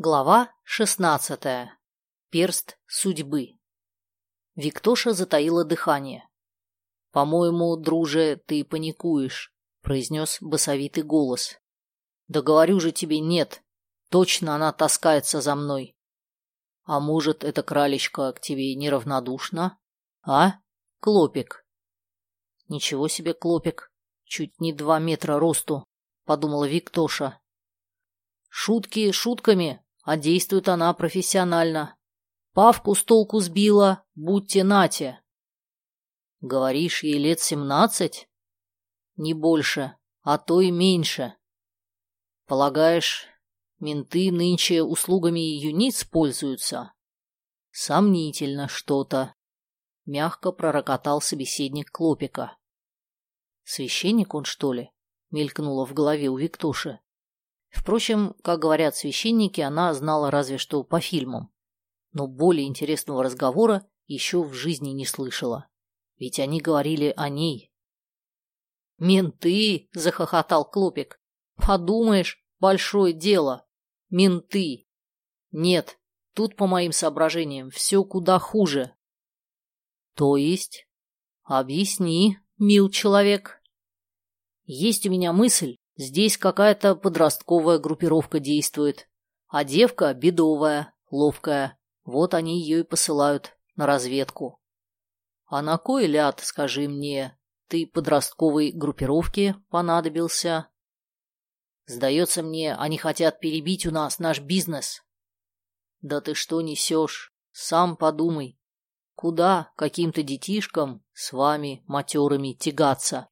Глава шестнадцатая. Перст судьбы. Виктоша затаила дыхание. «По-моему, друже, ты паникуешь», — произнес басовитый голос. «Да говорю же тебе, нет. Точно она таскается за мной. А может, эта кралечка к тебе неравнодушна? А, Клопик?» «Ничего себе, Клопик. Чуть не два метра росту», — подумала Виктоша. «Шутки шутками, а действует она профессионально. Павку с толку сбила, будьте нате. Говоришь, ей лет семнадцать? Не больше, а то и меньше. Полагаешь, менты нынче услугами юниц пользуются? Сомнительно что-то. Мягко пророкотал собеседник Клопика. Священник он, что ли? Мелькнуло в голове у Виктоши. Впрочем, как говорят священники, она знала разве что по фильмам. Но более интересного разговора еще в жизни не слышала. Ведь они говорили о ней. «Менты!» – захохотал Клопик. «Подумаешь, большое дело. Менты!» «Нет, тут, по моим соображениям, все куда хуже». «То есть?» «Объясни, мил человек». «Есть у меня мысль, Здесь какая-то подростковая группировка действует, а девка бедовая, ловкая. Вот они ее и посылают на разведку. А на кой ляд, скажи мне, ты подростковой группировке понадобился? Сдается мне, они хотят перебить у нас наш бизнес. Да ты что несешь? Сам подумай. Куда каким-то детишкам с вами, матерыми, тягаться?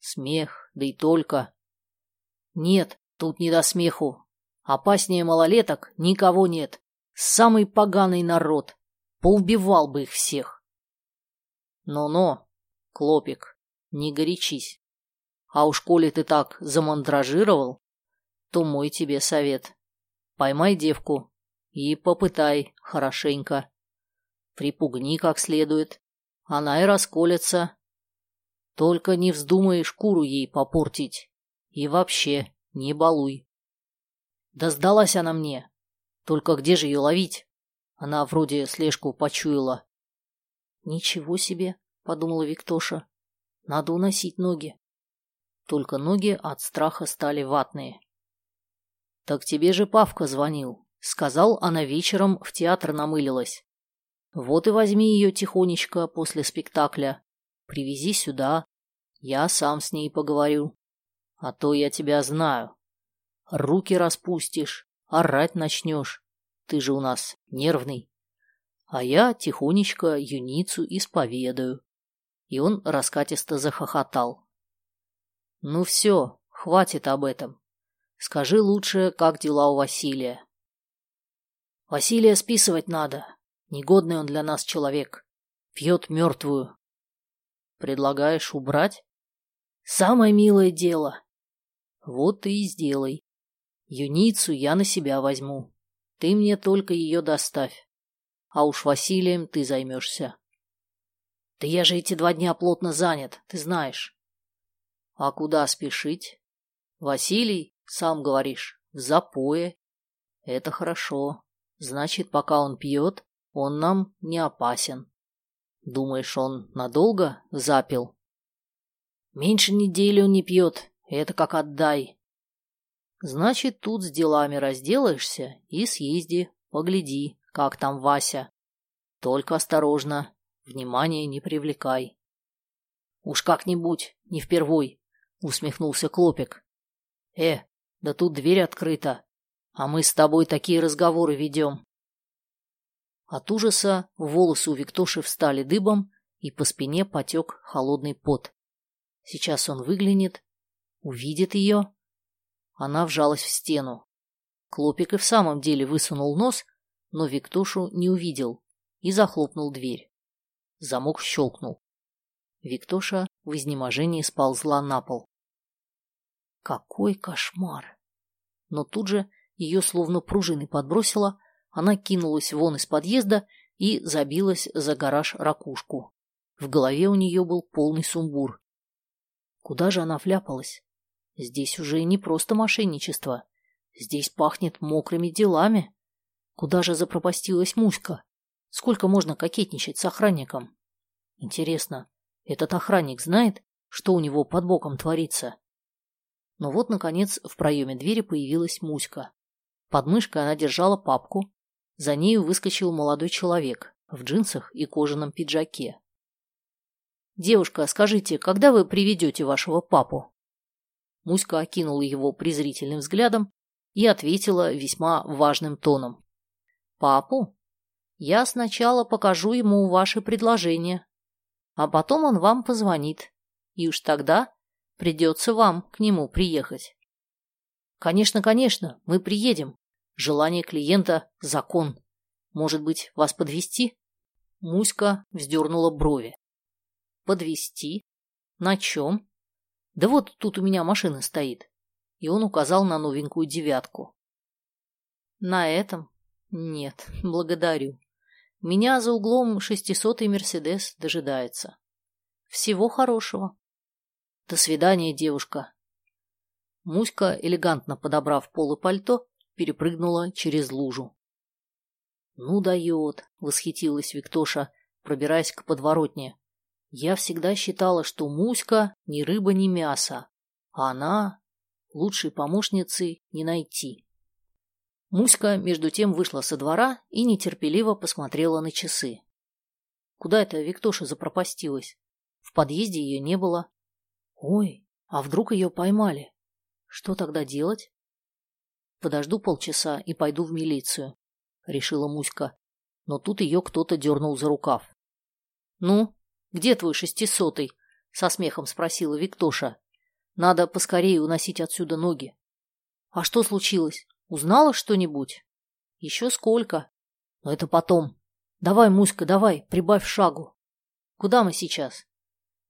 Смех, да и только. Нет, тут не до смеху. Опаснее малолеток никого нет. Самый поганый народ. Поубивал бы их всех. Но-но, Клопик, не горячись. А уж коли ты так замандражировал, то мой тебе совет. Поймай девку и попытай хорошенько. Припугни как следует. Она и расколется. Только не вздумай шкуру ей попортить. И вообще, не балуй. Да сдалась она мне. Только где же ее ловить? Она вроде слежку почуяла. Ничего себе, подумала Виктоша. Надо уносить ноги. Только ноги от страха стали ватные. Так тебе же Павка звонил. Сказал, она вечером в театр намылилась. Вот и возьми ее тихонечко после спектакля. Привези сюда. Я сам с ней поговорю. А то я тебя знаю. Руки распустишь, орать начнешь. Ты же у нас нервный. А я тихонечко юницу исповедаю. И он раскатисто захохотал. Ну все, хватит об этом. Скажи лучше, как дела у Василия. Василия списывать надо. Негодный он для нас человек. Пьет мертвую. Предлагаешь убрать? Самое милое дело. Вот ты и сделай. Юницу я на себя возьму. Ты мне только ее доставь. А уж Василием ты займешься. Да я же эти два дня плотно занят, ты знаешь. А куда спешить? Василий, сам говоришь, в запое. Это хорошо. Значит, пока он пьет, он нам не опасен. Думаешь, он надолго запил? Меньше недели он не пьет, это как отдай. Значит, тут с делами разделаешься и съезди, погляди, как там Вася. Только осторожно, внимания не привлекай. Уж как-нибудь, не впервой, усмехнулся Клопик. Э, да тут дверь открыта, а мы с тобой такие разговоры ведем. От ужаса волосы у Виктоши встали дыбом, и по спине потек холодный пот. Сейчас он выглянет Увидит ее. Она вжалась в стену. Клопик и в самом деле высунул нос, но Виктошу не увидел и захлопнул дверь. Замок щелкнул. Виктоша в изнеможении сползла на пол. Какой кошмар! Но тут же ее словно пружины подбросило, она кинулась вон из подъезда и забилась за гараж ракушку. В голове у нее был полный сумбур. Куда же она вляпалась? Здесь уже не просто мошенничество. Здесь пахнет мокрыми делами. Куда же запропастилась Муська? Сколько можно кокетничать с охранником? Интересно, этот охранник знает, что у него под боком творится? Но вот, наконец, в проеме двери появилась Муська. Под мышкой она держала папку. За нею выскочил молодой человек в джинсах и кожаном пиджаке. «Девушка, скажите, когда вы приведете вашего папу?» Муська окинула его презрительным взглядом и ответила весьма важным тоном. «Папу? Я сначала покажу ему ваше предложение, а потом он вам позвонит, и уж тогда придется вам к нему приехать». «Конечно, конечно, мы приедем. Желание клиента – закон. Может быть, вас подвести? Муська вздернула брови. Подвести? На чем? Да вот тут у меня машина стоит. И он указал на новенькую девятку. На этом? Нет, благодарю. Меня за углом шестисотый Мерседес дожидается. Всего хорошего. До свидания, девушка. Муська, элегантно подобрав пол и пальто, перепрыгнула через лужу. «Ну дает!» — восхитилась Виктоша, пробираясь к подворотне. «Я всегда считала, что Муська ни рыба, ни мясо, а она лучшей помощницы не найти». Муська, между тем, вышла со двора и нетерпеливо посмотрела на часы. Куда это Виктоша запропастилась? В подъезде ее не было. Ой, а вдруг ее поймали? Что тогда делать? Подожду полчаса и пойду в милицию решила Муська. Но тут ее кто-то дернул за рукав. «Ну, где твой шестисотый?» — со смехом спросила Виктоша. «Надо поскорее уносить отсюда ноги». «А что случилось? Узнала что-нибудь?» «Еще сколько?» «Но это потом. Давай, Муська, давай, прибавь шагу». «Куда мы сейчас?»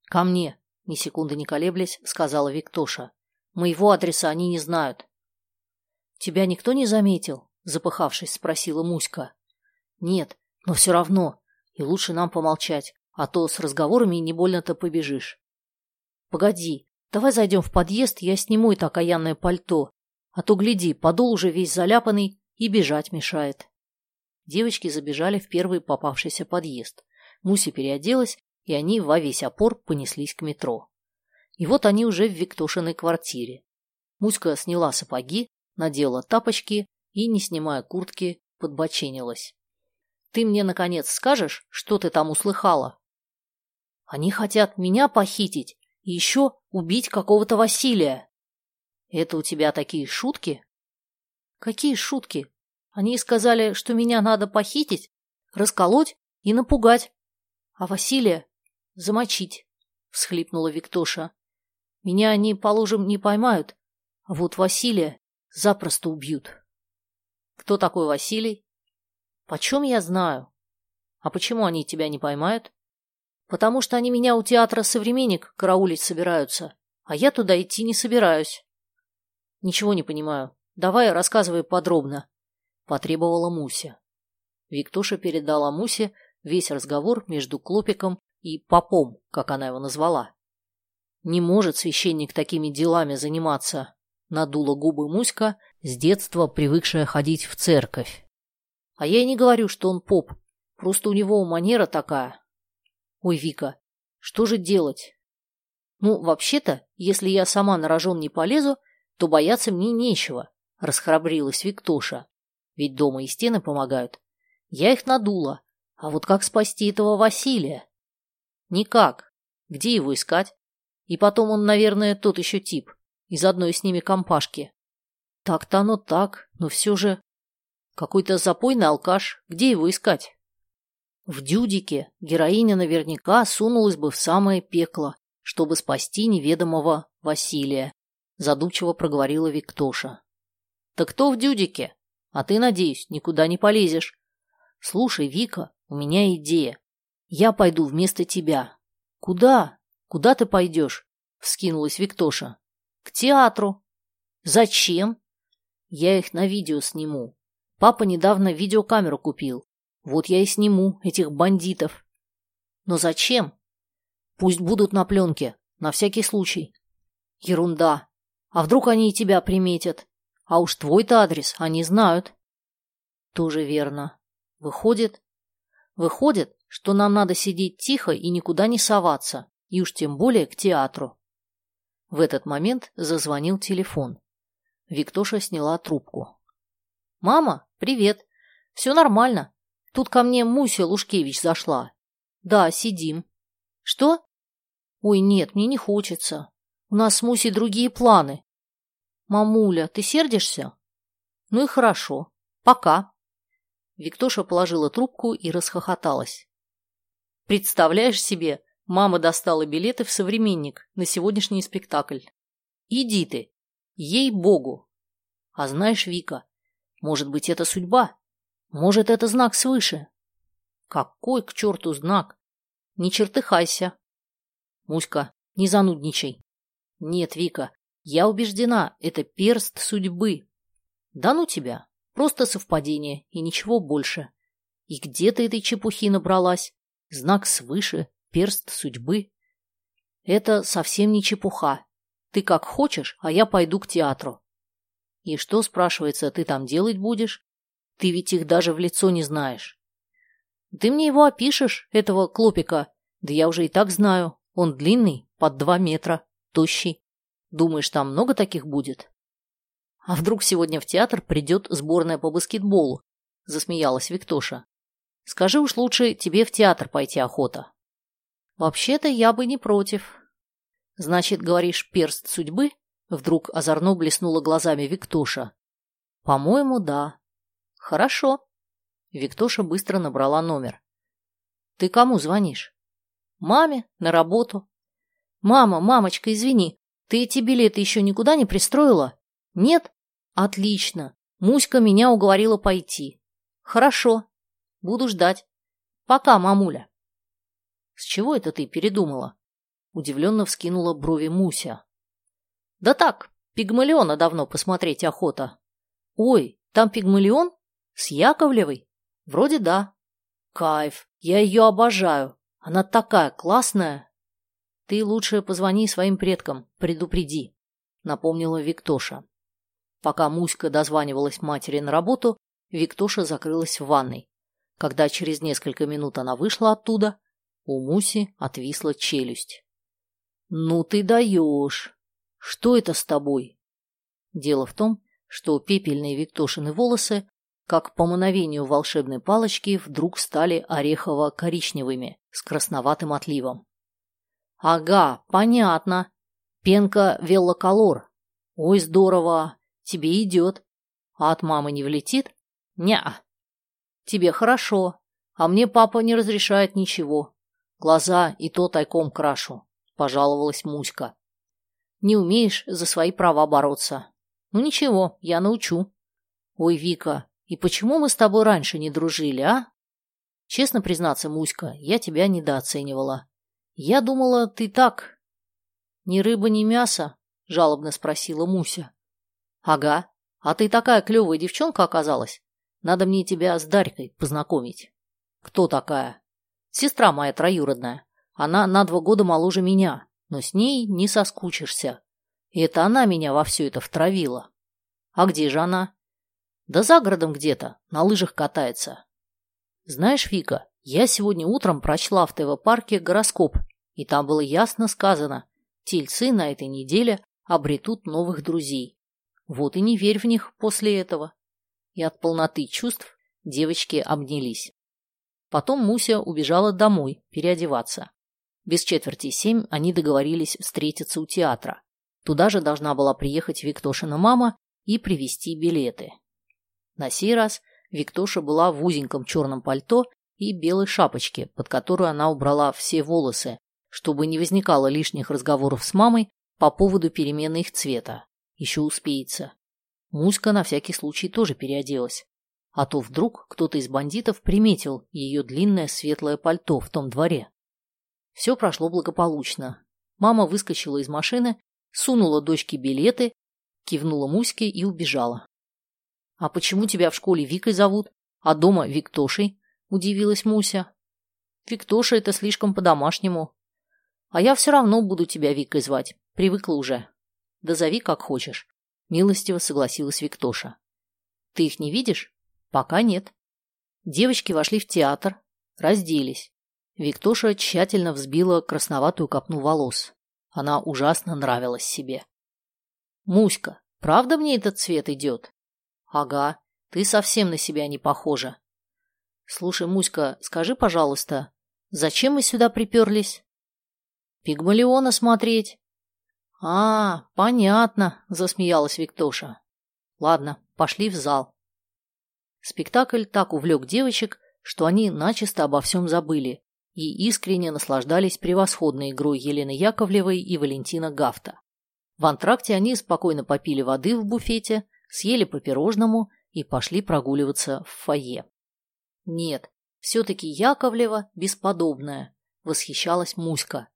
«Ко мне», — ни секунды не колеблясь, сказала Виктоша. «Моего адреса они не знают». «Тебя никто не заметил?» запыхавшись, спросила Муська. Нет, но все равно. И лучше нам помолчать, а то с разговорами не больно-то побежишь. Погоди, давай зайдем в подъезд, я сниму это окаянное пальто. А то, гляди, подол уже весь заляпанный и бежать мешает. Девочки забежали в первый попавшийся подъезд. Муся переоделась, и они во весь опор понеслись к метро. И вот они уже в Виктошиной квартире. Муська сняла сапоги, надела тапочки и, не снимая куртки, подбоченилась. «Ты мне, наконец, скажешь, что ты там услыхала?» «Они хотят меня похитить и еще убить какого-то Василия». «Это у тебя такие шутки?» «Какие шутки? Они сказали, что меня надо похитить, расколоть и напугать, а Василия замочить», — всхлипнула Виктоша. «Меня они, положим, не поймают, а вот Василия запросто убьют». Кто такой Василий? Почем я знаю? А почему они тебя не поймают? Потому что они меня у театра «Современник» караулить собираются, а я туда идти не собираюсь. Ничего не понимаю. Давай рассказывай подробно. Потребовала Муся. Виктоша передала Мусе весь разговор между Клопиком и попом, как она его назвала. Не может священник такими делами заниматься, надула губы Муська, с детства привыкшая ходить в церковь. А я и не говорю, что он поп, просто у него манера такая. Ой, Вика, что же делать? Ну, вообще-то, если я сама на рожон не полезу, то бояться мне нечего, расхрабрилась Виктоша. Ведь дома и стены помогают. Я их надула. А вот как спасти этого Василия? Никак. Где его искать? И потом он, наверное, тот еще тип из одной с ними компашки. Так-то оно так, но все же... Какой-то запойный алкаш, где его искать? В дюдике героиня наверняка сунулась бы в самое пекло, чтобы спасти неведомого Василия, задумчиво проговорила Виктоша. Так кто в дюдике? А ты, надеюсь, никуда не полезешь. Слушай, Вика, у меня идея. Я пойду вместо тебя. Куда? Куда ты пойдешь? Вскинулась Виктоша. К театру. Зачем? Я их на видео сниму. Папа недавно видеокамеру купил. Вот я и сниму этих бандитов. Но зачем? Пусть будут на пленке, на всякий случай. Ерунда. А вдруг они и тебя приметят? А уж твой-то адрес они знают. Тоже верно. Выходит... Выходит, что нам надо сидеть тихо и никуда не соваться, и уж тем более к театру. В этот момент зазвонил телефон. Виктоша сняла трубку. «Мама, привет. Все нормально. Тут ко мне Муся Лушкевич зашла. Да, сидим. Что? Ой, нет, мне не хочется. У нас с Мусей другие планы. Мамуля, ты сердишься? Ну и хорошо. Пока. Виктоша положила трубку и расхохоталась. Представляешь себе, мама достала билеты в «Современник» на сегодняшний спектакль. Иди ты. Ей-богу. А знаешь, Вика, может быть, это судьба? Может, это знак свыше? Какой к черту знак? Не чертыхайся. Муська, не занудничай. Нет, Вика, я убеждена, это перст судьбы. Да ну тебя, просто совпадение и ничего больше. И где ты этой чепухи набралась? Знак свыше, перст судьбы. Это совсем не чепуха. Ты как хочешь, а я пойду к театру. И что, спрашивается, ты там делать будешь? Ты ведь их даже в лицо не знаешь. Ты мне его опишешь, этого клопика. Да я уже и так знаю. Он длинный, под два метра, тощий. Думаешь, там много таких будет? А вдруг сегодня в театр придет сборная по баскетболу? Засмеялась Виктоша. Скажи уж лучше, тебе в театр пойти охота. Вообще-то я бы не против. Значит, говоришь, перст судьбы? Вдруг озорно блеснула глазами Виктоша. По-моему, да. Хорошо. Виктоша быстро набрала номер. Ты кому звонишь? Маме, на работу. Мама, мамочка, извини, ты эти билеты еще никуда не пристроила? Нет? Отлично. Муська меня уговорила пойти. Хорошо. Буду ждать. Пока, мамуля. С чего это ты передумала? Удивленно вскинула брови Муся. Да так, пигмалиона давно посмотреть охота. Ой, там пигмалион? С Яковлевой? Вроде да. Кайф, я ее обожаю. Она такая классная. Ты лучше позвони своим предкам, предупреди, напомнила Виктоша. Пока Муська дозванивалась матери на работу, Виктоша закрылась в ванной. Когда через несколько минут она вышла оттуда, у Муси отвисла челюсть. «Ну ты даешь! Что это с тобой?» Дело в том, что пепельные Виктошины волосы как по мановению волшебной палочки, вдруг стали орехово-коричневыми с красноватым отливом. «Ага, понятно. Пенка веллоколор. Ой, здорово. Тебе идет. А от мамы не влетит? Ня. Тебе хорошо. А мне папа не разрешает ничего. Глаза и то тайком крашу», – пожаловалась Муська. «Не умеешь за свои права бороться. Ну ничего, я научу». «Ой, Вика, и почему мы с тобой раньше не дружили, а? Честно признаться, Муська, я тебя недооценивала. Я думала, ты так. Ни рыба, ни мясо, жалобно спросила Муся. Ага. А ты такая клевая девчонка оказалась. Надо мне тебя с Дарькой познакомить. Кто такая? Сестра моя троюродная. Она на два года моложе меня, но с ней не соскучишься. И это она меня во все это втравила. А где же она? Да за городом где-то, на лыжах катается. Знаешь, Вика, я сегодня утром прочла в ТВ-парке гороскоп, и там было ясно сказано, тельцы на этой неделе обретут новых друзей. Вот и не верь в них после этого. И от полноты чувств девочки обнялись. Потом Муся убежала домой переодеваться. Без четверти семь они договорились встретиться у театра. Туда же должна была приехать Виктошина мама и привезти билеты. На сей раз Виктоша была в узеньком черном пальто и белой шапочке, под которую она убрала все волосы, чтобы не возникало лишних разговоров с мамой по поводу перемены их цвета. Еще успеется. Муська на всякий случай тоже переоделась. А то вдруг кто-то из бандитов приметил ее длинное светлое пальто в том дворе. Все прошло благополучно. Мама выскочила из машины, сунула дочке билеты, кивнула Муське и убежала. «А почему тебя в школе Викой зовут, а дома Виктошей?» – удивилась Муся. «Виктоша – это слишком по-домашнему. А я все равно буду тебя Викой звать. Привыкла уже. Да зови как хочешь», – милостиво согласилась Виктоша. «Ты их не видишь? Пока нет. Девочки вошли в театр, разделись. Виктоша тщательно взбила красноватую копну волос. Она ужасно нравилась себе. «Муська, правда мне этот цвет идет?» «Ага, ты совсем на себя не похожа». «Слушай, Муська, скажи, пожалуйста, зачем мы сюда приперлись?» «Пигмалиона смотреть». «А, понятно», – засмеялась Виктоша. «Ладно, пошли в зал». Спектакль так увлек девочек, что они начисто обо всем забыли и искренне наслаждались превосходной игрой Елены Яковлевой и Валентина Гафта. В антракте они спокойно попили воды в буфете, съели по пирожному и пошли прогуливаться в фойе. Нет, все-таки Яковлева бесподобная, восхищалась Муська.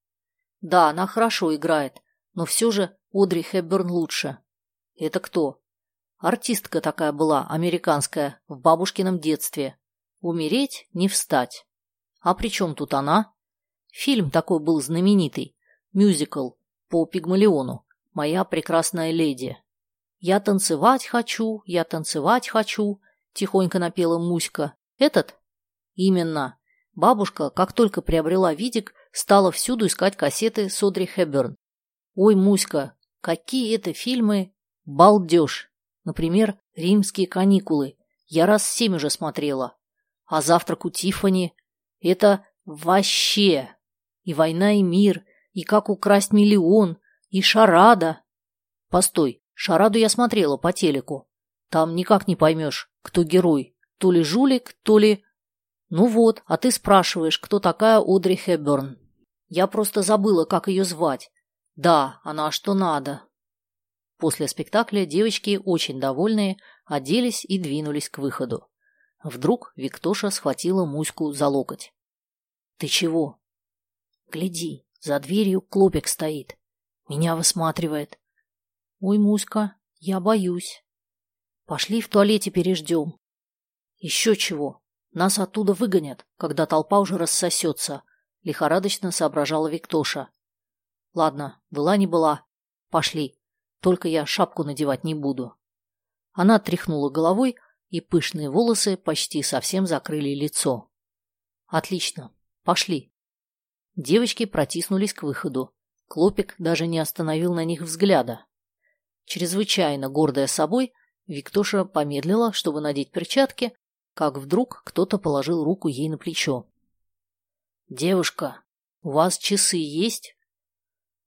Да, она хорошо играет, но все же Одри Хепберн лучше. Это кто? Артистка такая была, американская, в бабушкином детстве. Умереть, не встать. А при чем тут она? Фильм такой был знаменитый. Мюзикл по Пигмалиону. «Моя прекрасная леди». «Я танцевать хочу, я танцевать хочу», – тихонько напела Муська. «Этот?» «Именно. Бабушка, как только приобрела видик, стала всюду искать кассеты с Одри Хэбберн. Ой, Муська, какие это фильмы! Балдеж! Например, «Римские каникулы». Я раз семь уже смотрела. А «Завтрак у Тиффани» — это вообще! И «Война и мир», и «Как украсть миллион», и «Шарада». Постой, «Шараду» я смотрела по телеку. Там никак не поймешь, кто герой. То ли жулик, то ли... Ну вот, а ты спрашиваешь, кто такая Одри Хэбберн. Я просто забыла, как ее звать. Да, она что надо. После спектакля девочки, очень довольные, оделись и двинулись к выходу. Вдруг Виктоша схватила Муську за локоть. «Ты чего?» «Гляди, за дверью клопик стоит. Меня высматривает». «Ой, Муська, я боюсь». «Пошли в туалете переждем». «Еще чего? Нас оттуда выгонят, когда толпа уже рассосется», — лихорадочно соображала Виктоша. «Ладно, была не была. Пошли». Только я шапку надевать не буду. Она тряхнула головой, и пышные волосы почти совсем закрыли лицо. Отлично. Пошли. Девочки протиснулись к выходу. Клопик даже не остановил на них взгляда. Чрезвычайно гордая собой, Виктоша помедлила, чтобы надеть перчатки, как вдруг кто-то положил руку ей на плечо. «Девушка, у вас часы есть?»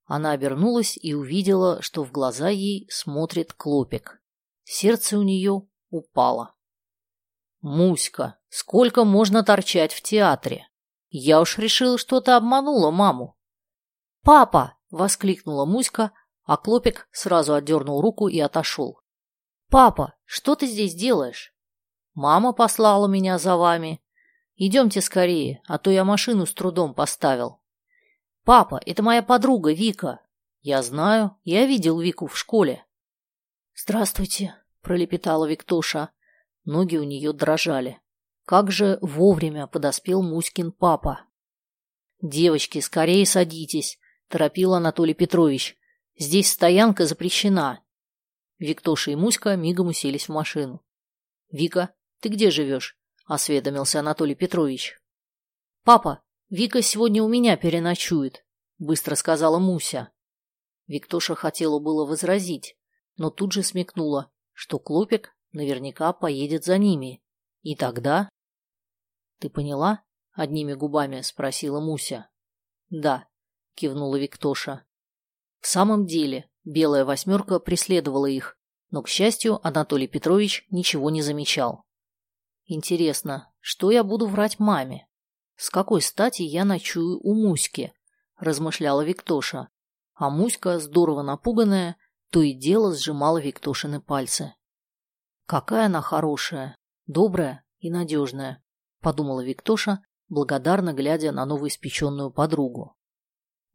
Она обернулась и увидела, что в глаза ей смотрит Клопик. Сердце у нее упало. «Муська, сколько можно торчать в театре? Я уж решила, что ты обманула маму». «Папа!» — воскликнула Муська, а Клопик сразу отдернул руку и отошел. «Папа, что ты здесь делаешь?» «Мама послала меня за вами. Идемте скорее, а то я машину с трудом поставил». «Папа, это моя подруга Вика». «Я знаю, я видел Вику в школе». «Здравствуйте», – пролепетала Виктоша. Ноги у нее дрожали. Как же вовремя подоспел Муськин папа. «Девочки, скорее садитесь», – торопил Анатолий Петрович. «Здесь стоянка запрещена». Виктоша и Муська мигом уселись в машину. «Вика, ты где живешь?» – осведомился Анатолий Петрович. «Папа, «Вика сегодня у меня переночует», — быстро сказала Муся. Виктоша хотела было возразить, но тут же смекнула, что Клопик наверняка поедет за ними. И тогда... «Ты поняла?» — одними губами спросила Муся. «Да», — кивнула Виктоша. В самом деле, белая восьмерка преследовала их, но, к счастью, Анатолий Петрович ничего не замечал. «Интересно, что я буду врать маме?» С какой стати я ночую у Муськи? размышляла Виктоша. А Муська, здорово напуганная, то и дело сжимала Виктошины пальцы. Какая она хорошая, добрая и надежная, подумала Виктоша, благодарно глядя на новоиспеченную подругу.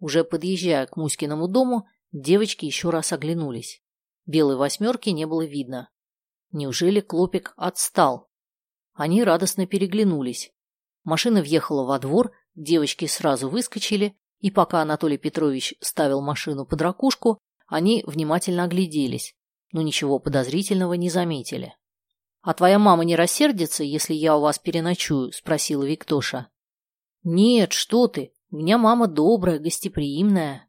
Уже подъезжая к Муськиному дому, девочки еще раз оглянулись. Белой восьмерки не было видно. Неужели Клопик отстал? Они радостно переглянулись. Машина въехала во двор, девочки сразу выскочили, и пока Анатолий Петрович ставил машину под ракушку, они внимательно огляделись, но ничего подозрительного не заметили. «А твоя мама не рассердится, если я у вас переночую?» – спросила Виктоша. «Нет, что ты, у меня мама добрая, гостеприимная».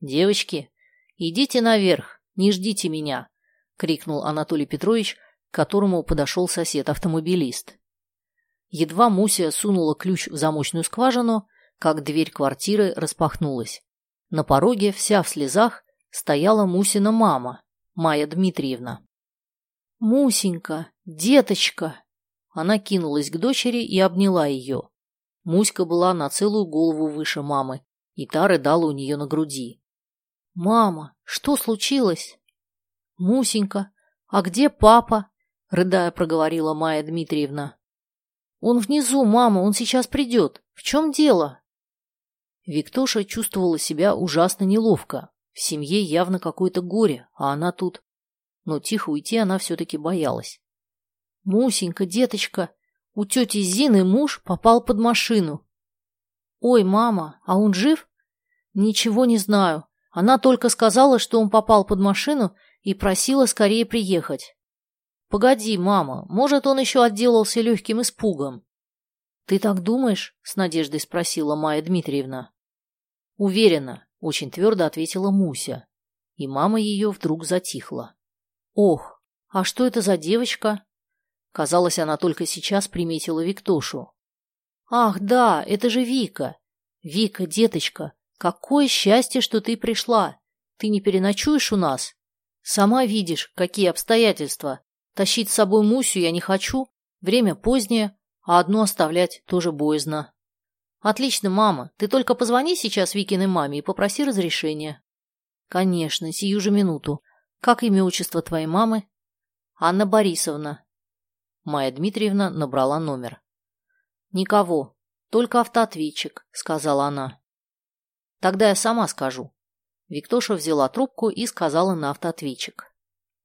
«Девочки, идите наверх, не ждите меня», – крикнул Анатолий Петрович, к которому подошел сосед-автомобилист. Едва Муся сунула ключ в замочную скважину, как дверь квартиры распахнулась. На пороге, вся в слезах, стояла Мусина мама, Майя Дмитриевна. «Мусенька, деточка!» Она кинулась к дочери и обняла ее. Муська была на целую голову выше мамы, и та рыдала у нее на груди. «Мама, что случилось?» «Мусенька, а где папа?» — рыдая проговорила Майя Дмитриевна. «Он внизу, мама, он сейчас придет. В чем дело?» Виктоша чувствовала себя ужасно неловко. В семье явно какое-то горе, а она тут но тихо уйти она все-таки боялась. «Мусенька, деточка, у тети Зины муж попал под машину». «Ой, мама, а он жив?» «Ничего не знаю. Она только сказала, что он попал под машину и просила скорее приехать». «Погоди, мама, может, он еще отделался легким испугом?» «Ты так думаешь?» — с надеждой спросила Майя Дмитриевна. «Уверена», — очень твердо ответила Муся. И мама ее вдруг затихла. Ох, а что это за девочка? Казалось, она только сейчас приметила Виктошу. Ах, да, это же Вика. Вика, деточка, какое счастье, что ты пришла. Ты не переночуешь у нас? Сама видишь, какие обстоятельства. Тащить с собой Мусю я не хочу. Время позднее, а одну оставлять тоже боязно. Отлично, мама. Ты только позвони сейчас Викиной маме и попроси разрешения. Конечно, сию же минуту. Как имя отчество твоей мамы? Анна Борисовна. Майя Дмитриевна набрала номер. Никого, только автоответчик, сказала она. Тогда я сама скажу. Виктоша взяла трубку и сказала на автоответчик.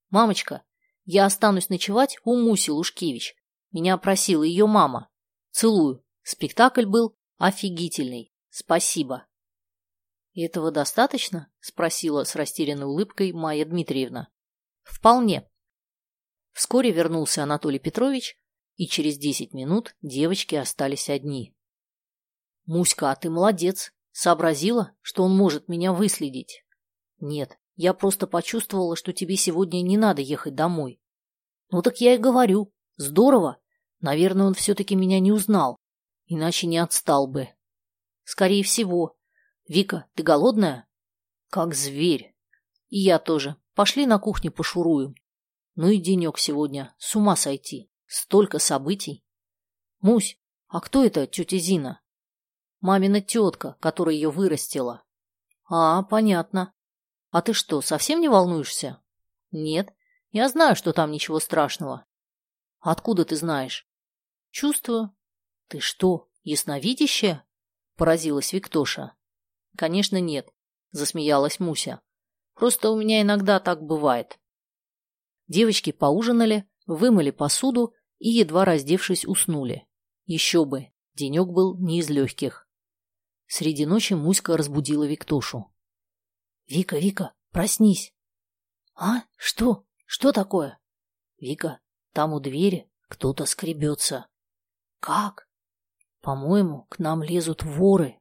Мамочка, я останусь ночевать у Муси Лушкевич. Меня просила ее мама. Целую. Спектакль был офигительный. Спасибо. «Этого достаточно?» – спросила с растерянной улыбкой Майя Дмитриевна. «Вполне». Вскоре вернулся Анатолий Петрович, и через десять минут девочки остались одни. «Муська, а ты молодец. Сообразила, что он может меня выследить?» «Нет, я просто почувствовала, что тебе сегодня не надо ехать домой». «Ну так я и говорю. Здорово. Наверное, он все-таки меня не узнал. Иначе не отстал бы». «Скорее всего. «Вика, ты голодная?» «Как зверь!» «И я тоже. Пошли на кухню пошуруем. Ну и денек сегодня. С ума сойти. Столько событий!» «Мусь, а кто это тетя Зина?» «Мамина тетка, которая ее вырастила». «А, понятно. А ты что, совсем не волнуешься?» «Нет. Я знаю, что там ничего страшного». «Откуда ты знаешь?» «Чувствую». «Ты что, ясновидящая?» – поразилась Виктоша. Конечно, нет, засмеялась Муся. Просто у меня иногда так бывает. Девочки поужинали, вымыли посуду и, едва раздевшись, уснули. Еще бы, денек был не из легких. Среди ночи Муська разбудила Виктошу. «Вика, Вика, проснись!» «А? Что? Что такое?» «Вика, там у двери кто-то скребется». «Как?» «По-моему, к нам лезут воры».